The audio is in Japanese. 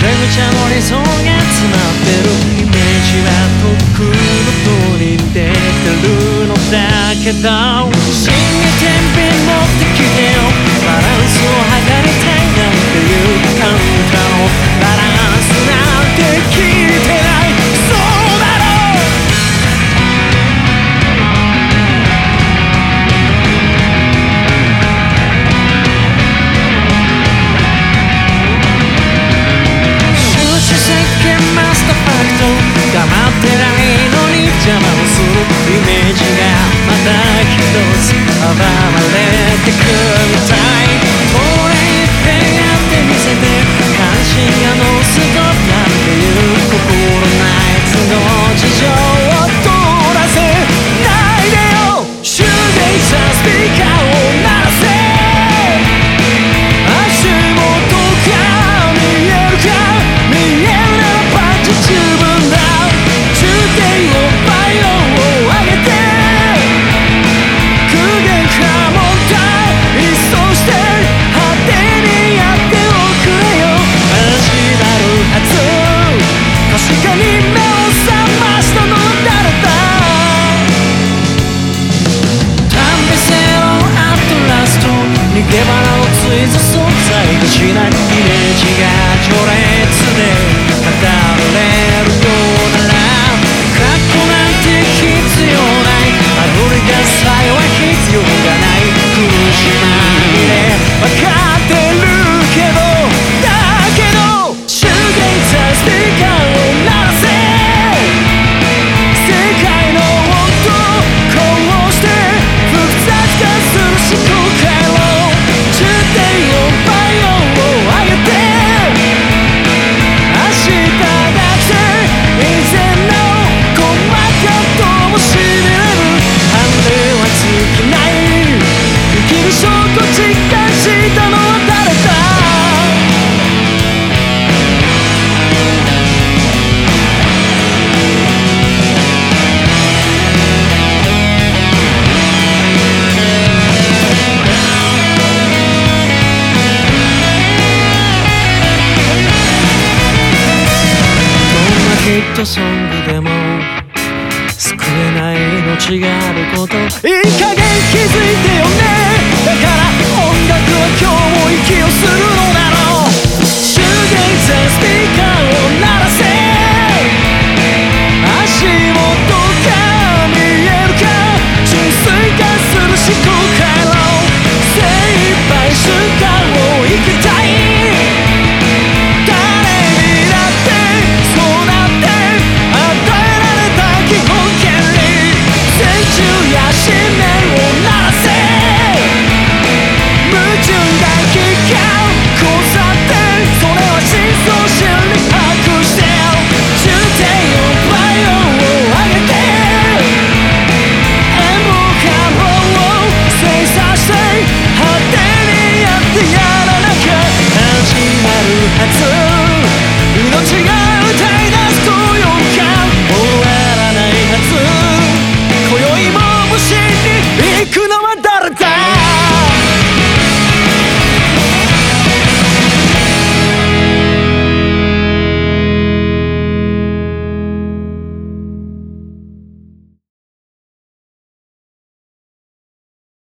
ちゃぐちゃの理想が詰まってるイメージはとっくの通りに出てるのだけど。マスターファクト黙ってないのに邪魔をするイメージがまた。一つ暴まれトソングでも救えない命があること。いい加減気づいてよね。だから音楽は